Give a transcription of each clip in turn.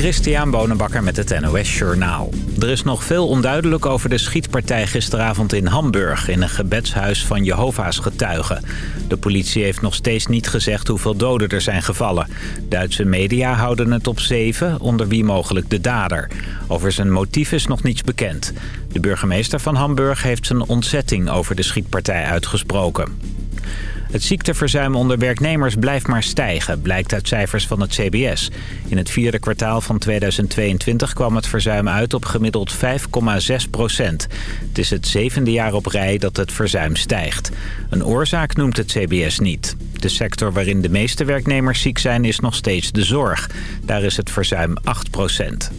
Christian Bonenbakker met het NOS Journaal. Er is nog veel onduidelijk over de schietpartij gisteravond in Hamburg... in een gebedshuis van Jehovah's getuigen. De politie heeft nog steeds niet gezegd hoeveel doden er zijn gevallen. Duitse media houden het op zeven, onder wie mogelijk de dader. Over zijn motief is nog niets bekend. De burgemeester van Hamburg heeft zijn ontzetting over de schietpartij uitgesproken. Het ziekteverzuim onder werknemers blijft maar stijgen, blijkt uit cijfers van het CBS. In het vierde kwartaal van 2022 kwam het verzuim uit op gemiddeld 5,6 procent. Het is het zevende jaar op rij dat het verzuim stijgt. Een oorzaak noemt het CBS niet. De sector waarin de meeste werknemers ziek zijn is nog steeds de zorg. Daar is het verzuim 8 procent.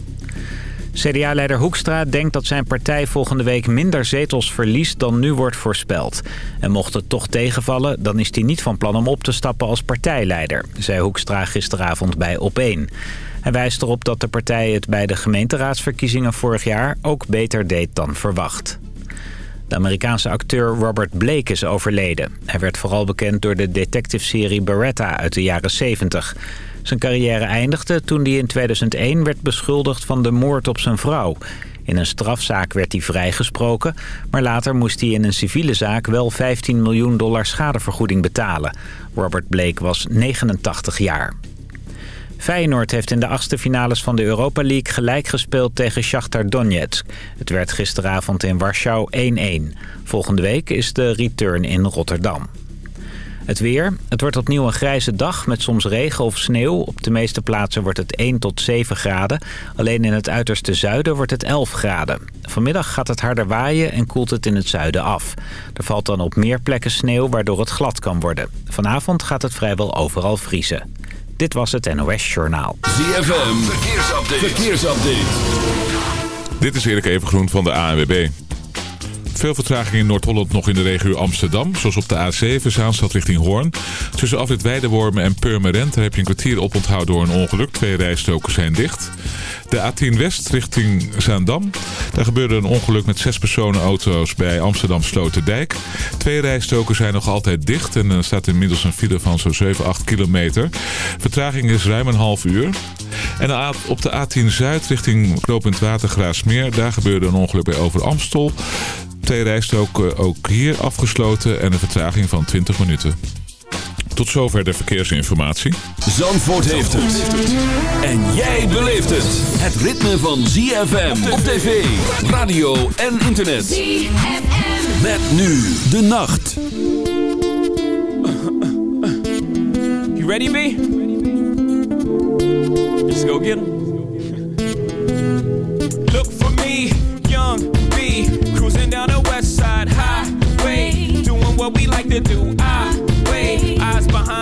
CDA-leider Hoekstra denkt dat zijn partij volgende week minder zetels verliest dan nu wordt voorspeld. En mocht het toch tegenvallen, dan is hij niet van plan om op te stappen als partijleider, zei Hoekstra gisteravond bij Op1. Hij wijst erop dat de partij het bij de gemeenteraadsverkiezingen vorig jaar ook beter deed dan verwacht. De Amerikaanse acteur Robert Blake is overleden. Hij werd vooral bekend door de detective-serie Beretta uit de jaren 70. Zijn carrière eindigde toen hij in 2001 werd beschuldigd van de moord op zijn vrouw. In een strafzaak werd hij vrijgesproken, maar later moest hij in een civiele zaak wel 15 miljoen dollar schadevergoeding betalen. Robert Blake was 89 jaar. Feyenoord heeft in de achtste finales van de Europa League gelijk gespeeld tegen Shakhtar Donetsk. Het werd gisteravond in Warschau 1-1. Volgende week is de return in Rotterdam. Het weer. Het wordt opnieuw een grijze dag met soms regen of sneeuw. Op de meeste plaatsen wordt het 1 tot 7 graden. Alleen in het uiterste zuiden wordt het 11 graden. Vanmiddag gaat het harder waaien en koelt het in het zuiden af. Er valt dan op meer plekken sneeuw waardoor het glad kan worden. Vanavond gaat het vrijwel overal vriezen. Dit was het NOS Journaal. ZFM. Verkeersupdate. Verkeersupdate. Dit is Erik Evengroen van de ANWB. Veel vertraging in Noord-Holland nog in de regio Amsterdam. Zoals op de A7, Zaanstad richting Hoorn. Tussen afrit Weidewormen en Purmerend. Heb je een kwartier op onthouden door een ongeluk. Twee rijstroken zijn dicht. De A10 West richting Zaandam. Daar gebeurde een ongeluk met zes personenauto's bij Amsterdam Sloterdijk. Twee rijstroken zijn nog altijd dicht. En er staat inmiddels een file van zo'n 7, 8 kilometer. Vertraging is ruim een half uur. En op de A10 Zuid richting knooppunt Watergraasmeer. Daar gebeurde een ongeluk bij Over Amstel. Twee rijstroken ook hier afgesloten en een vertraging van 20 minuten. Tot zover de verkeersinformatie. Zandvoort heeft het. En jij beleeft het. Het ritme van ZFM op tv, radio en internet. ZFM. Met nu de nacht. You ready, B? Let's go get him. Look for me, young what we like to do. I wait. Eyes behind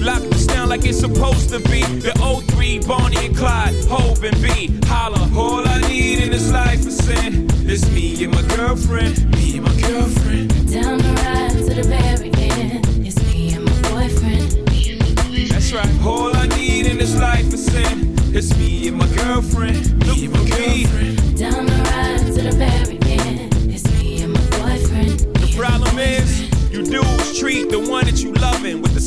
lock this down like it's supposed to be. The O3, Bonnie and Clyde, Hope and B. Holla, all I need in this life is sin. It's me and my girlfriend, me and my girlfriend. Down the ride to the very end. It's me and my boyfriend. That's right. All I need in this life is sin. It's me and my girlfriend, me and my girlfriend. Down the ride to the very end. It's me and my boyfriend. The problem is, you dudes treat the one that you loving with the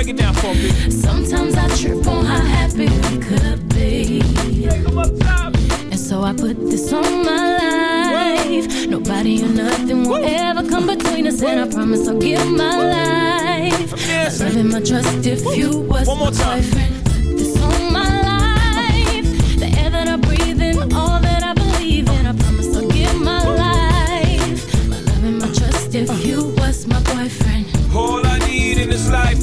Break it down for me. Sometimes I trip on how happy we could be. And so I put this on my life. Nobody or nothing will ever come between us, and I promise I'll give my life. Yes. Love and my trust if you was One more time. my boyfriend. Put this on my life.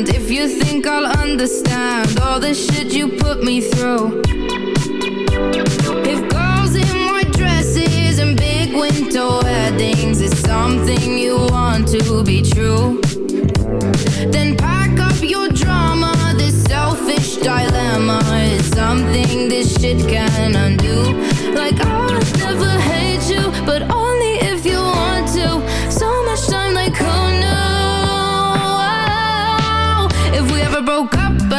Wonderland. If you think I'll understand all the shit you put me through. If girls in white dresses and big winter weddings is something you want to be true, then pack up your drama. This selfish dilemma is something this shit can undo. Like I'll never hate you, but only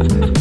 Ha ha ha.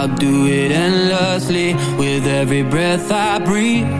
I'll do it endlessly with every breath I breathe.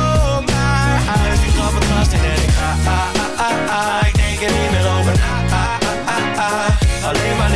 Ah, ah, ah, ah. Ik denk er niet meer over ah, ah. Alleen maar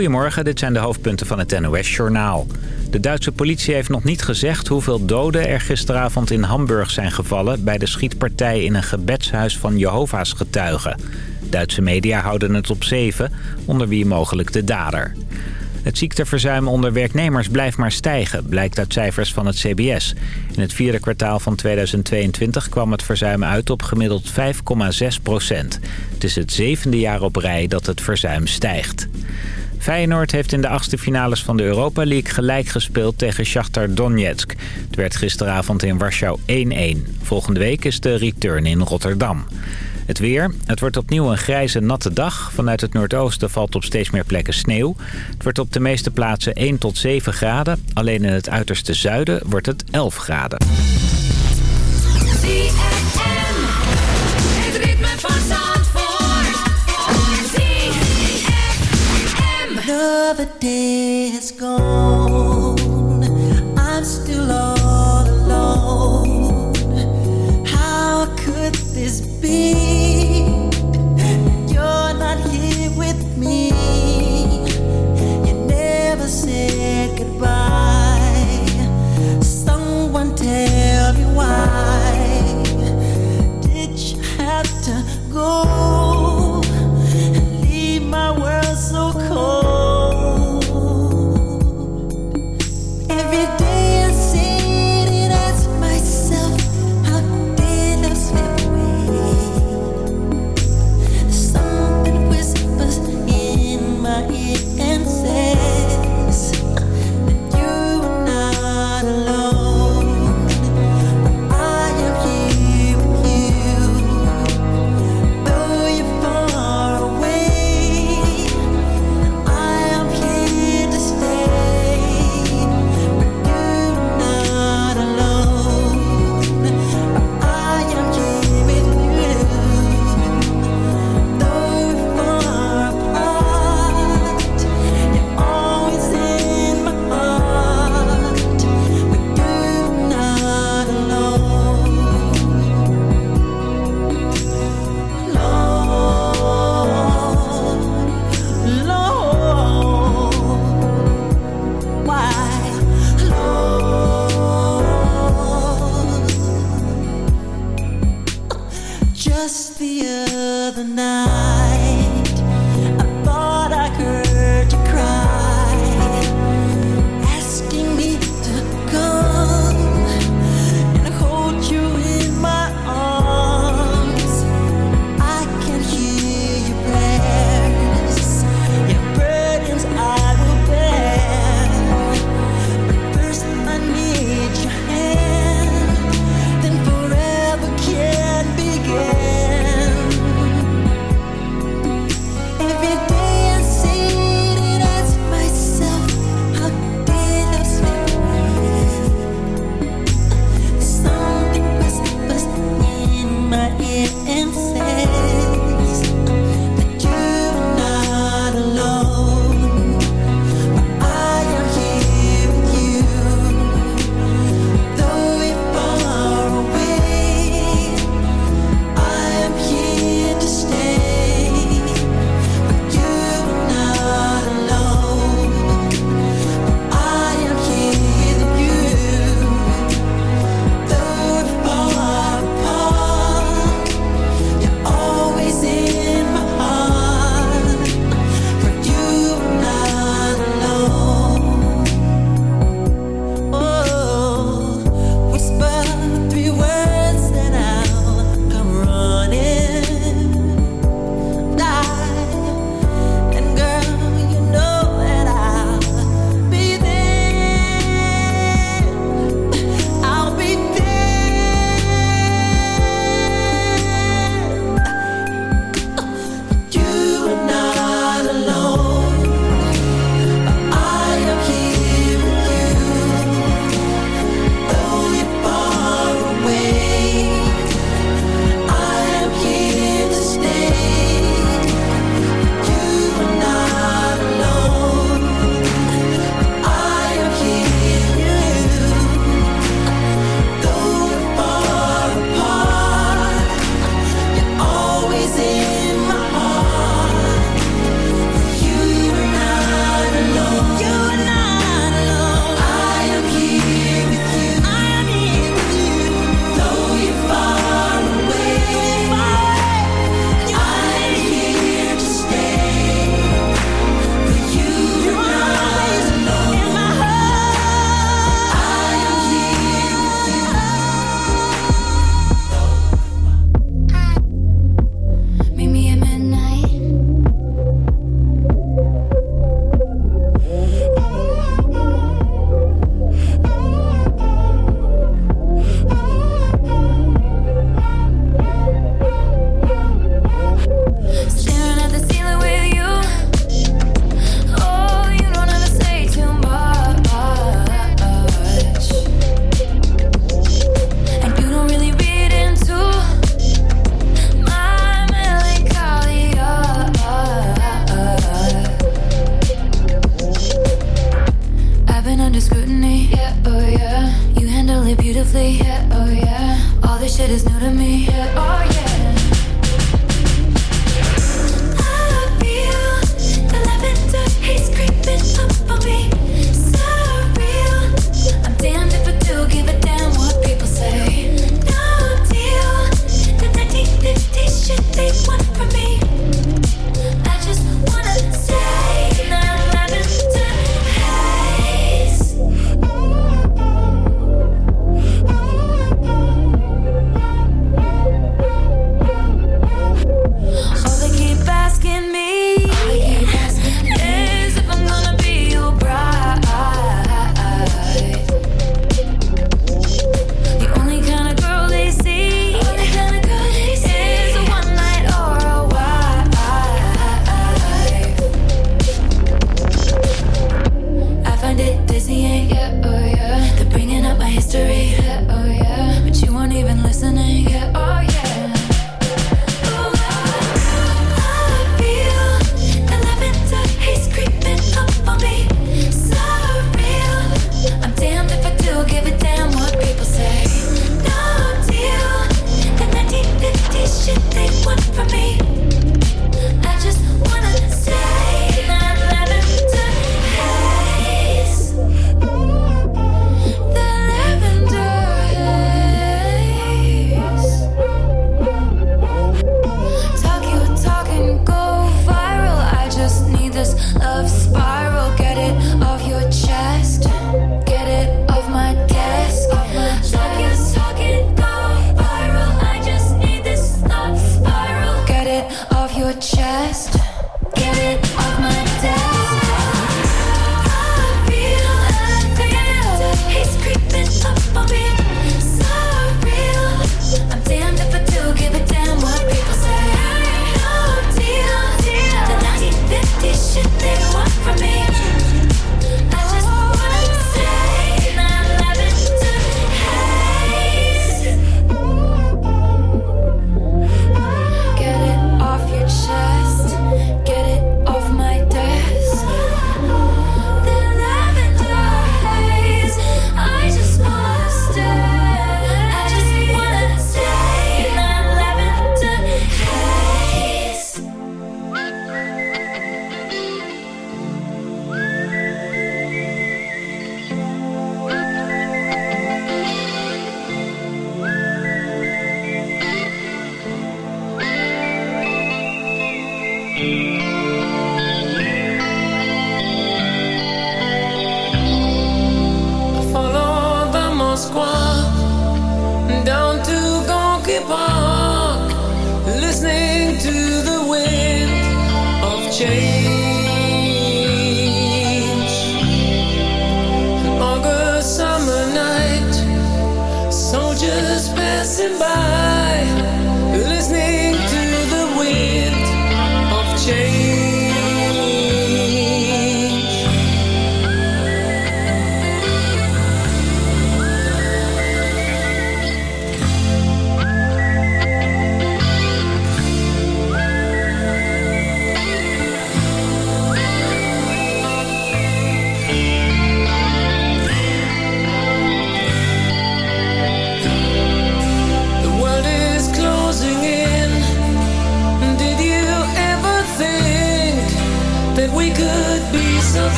Goedemorgen, dit zijn de hoofdpunten van het NOS-journaal. De Duitse politie heeft nog niet gezegd hoeveel doden er gisteravond in Hamburg zijn gevallen... bij de schietpartij in een gebedshuis van Jehovah's getuigen. Duitse media houden het op zeven, onder wie mogelijk de dader. Het ziekteverzuim onder werknemers blijft maar stijgen, blijkt uit cijfers van het CBS. In het vierde kwartaal van 2022 kwam het verzuim uit op gemiddeld 5,6 procent. Het is het zevende jaar op rij dat het verzuim stijgt. Feyenoord heeft in de achtste finales van de Europa League gelijk gespeeld tegen Shakhtar Donetsk. Het werd gisteravond in Warschau 1-1. Volgende week is de return in Rotterdam. Het weer. Het wordt opnieuw een grijze, natte dag. Vanuit het noordoosten valt op steeds meer plekken sneeuw. Het wordt op de meeste plaatsen 1 tot 7 graden. Alleen in het uiterste zuiden wordt het 11 graden. Another day is gone. I'm still all alone. How could this be? You're not here with me. You never said goodbye. Someone tell me why. Did you have to go?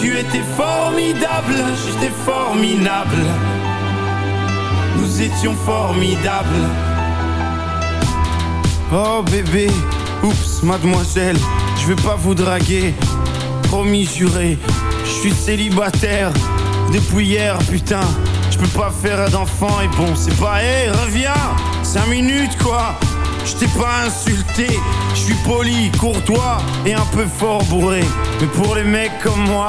Tu étais formidable, j'étais formidable. Nous étions formidables. Oh bébé, oups, mademoiselle, je vais pas vous draguer. Promis juré, je suis célibataire depuis hier, putain. Je peux pas faire d'enfant et bon, c'est pas, hé, reviens, 5 minutes quoi. Je t'ai pas insulté, je suis poli, courtois et un peu fort bourré. Mais pour les mecs comme moi,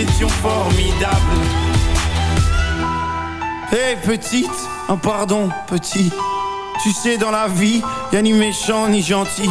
Étions. Hé petite, un pardon petit. Tu sais dans la vie, y a ni méchant ni gentil.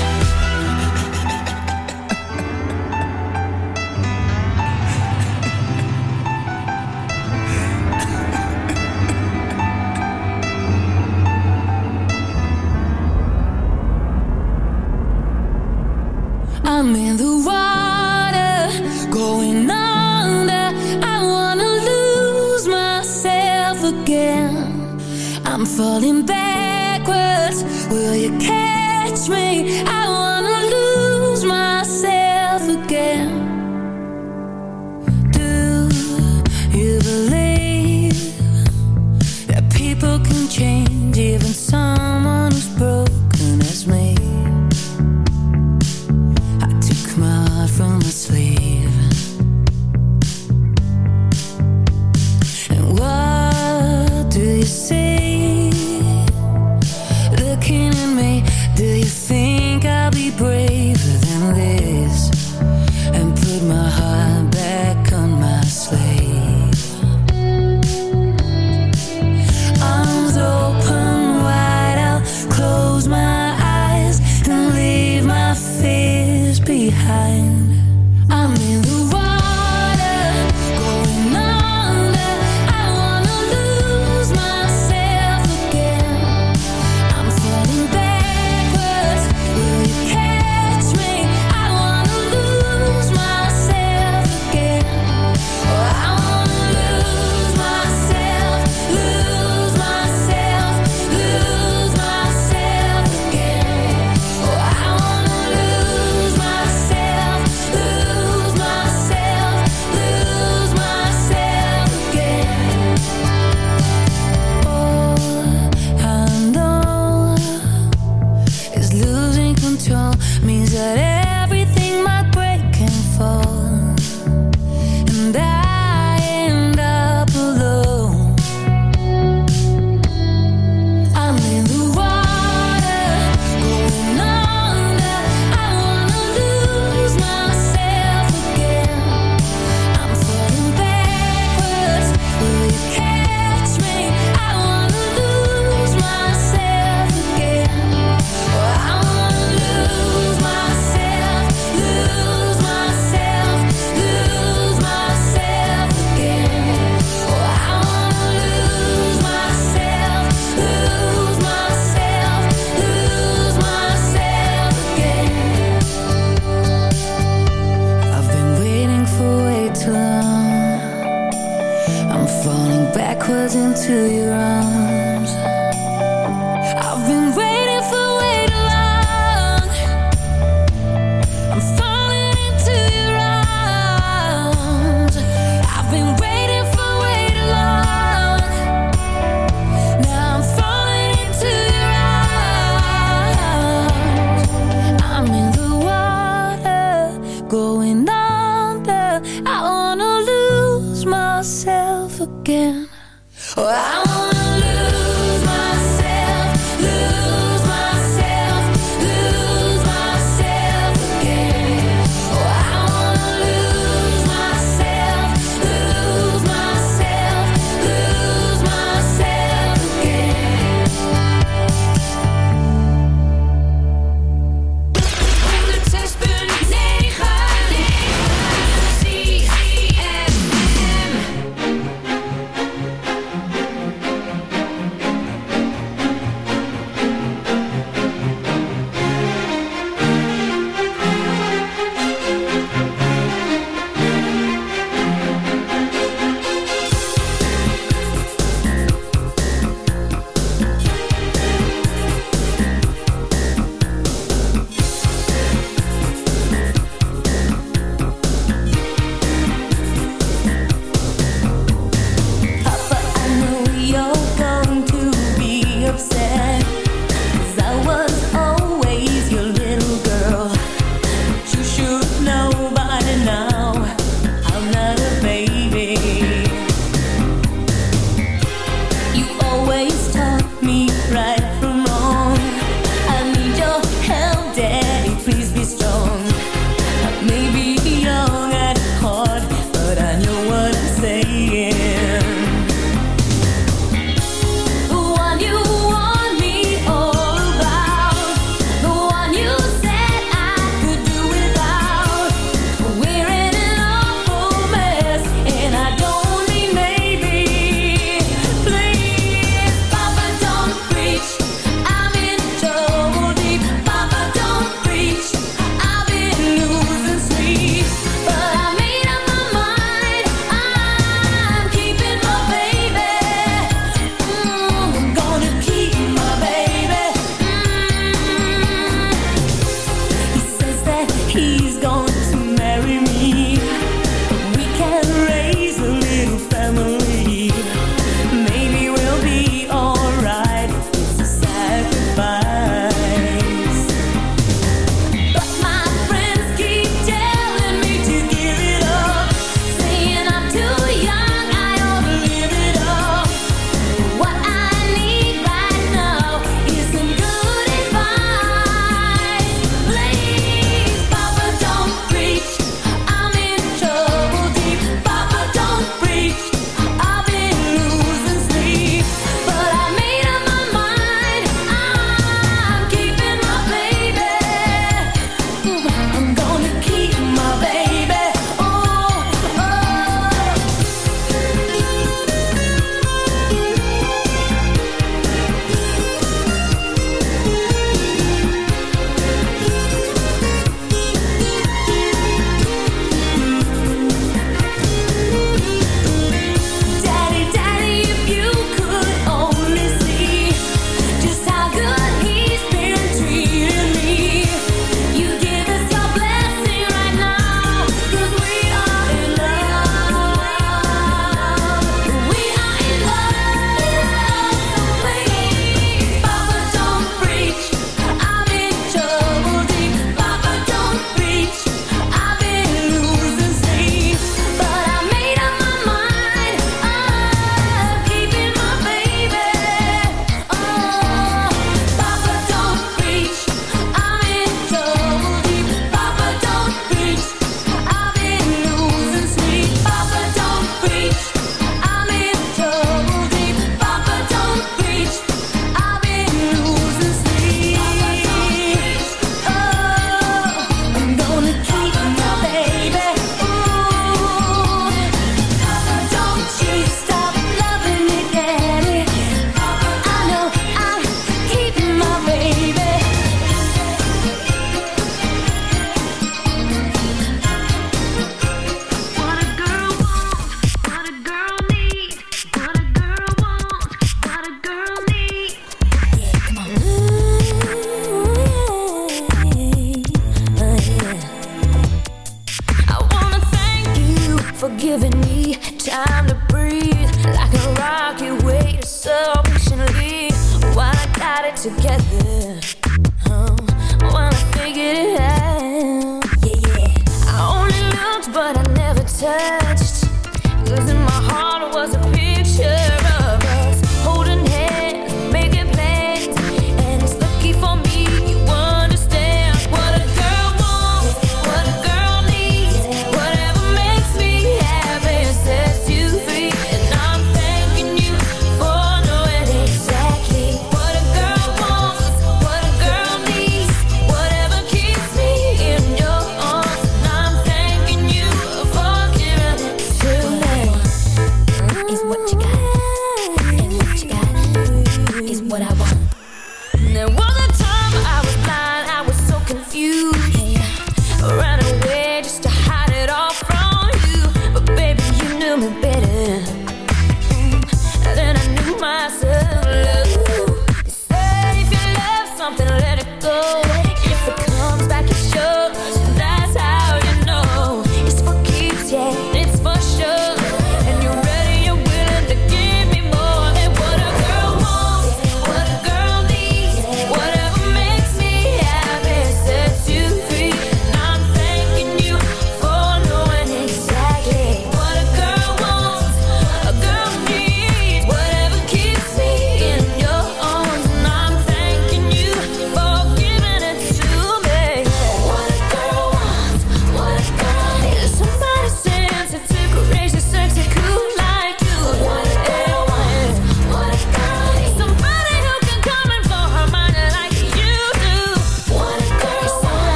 I'm in the water going under. I wanna lose myself again. I'm falling backwards. Will you catch me? I